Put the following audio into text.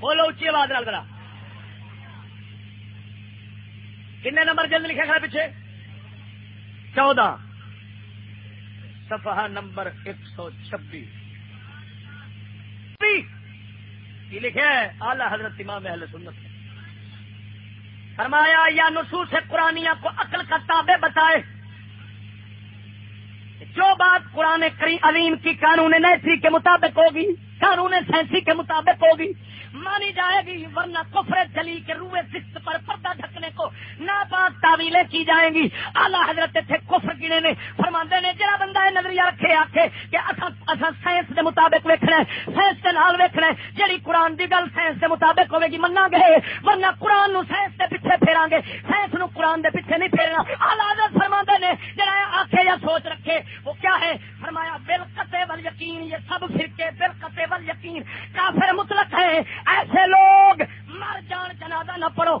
بولو اچھی آواز نال ذرا۔ کنے نمبر جلد لکھا کھڑا پیچھے؟ چودہ۔ صفحہ نمبر ایک سو چھبیس۔ لکھے اعلی حضرت امام اہل سنت۔ فرمایا، یا نصوص قرآنیہ کو عقل کا تابع بتائے۔ جو بات قرآن علیم کی قانون نیسی کے مطابق ہوگی، قانون سینسی کے مطابق ہوگی، مانی جائے گی، ورنہ کفر چلی کے روئے سکھ پر پردہ ڈھکنے کو ناپاک تعویلیں کی جائیں گی۔ اعلیٰ حضرت تھے کفر گنے نے فرما نے جہاں بندہ ہے، نظریہ رکھے آخے کہ اصا سائنس کے مطابق ویکنا ہے، سائنس کے نال ویکنا ہے۔ جہی قرآن کی گل سائنس کے مطابق ہوے گی منا گے، ورنہ قرآن نو سائنس کے پیچھے پھیرا گے۔ سائنس نو قرآن دے پیچھے نہیں پھیرنا۔ اعلیٰ وہ کیا ہے؟ فرمایا بل قطع ول یقین یہ سب فرقے بل قطع ول یقین کافر مطلق ہے ایسے لوگ مر جان، جنازہ نہ پڑھو۔